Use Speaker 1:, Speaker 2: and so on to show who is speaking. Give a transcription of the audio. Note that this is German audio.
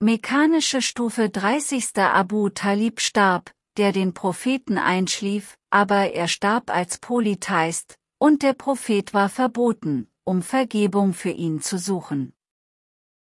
Speaker 1: Mechanische Stufe 30. Abu Talib starb, der den Propheten einschlief, aber er starb als Polytheist, und der Prophet war verboten, um Vergebung für ihn zu suchen.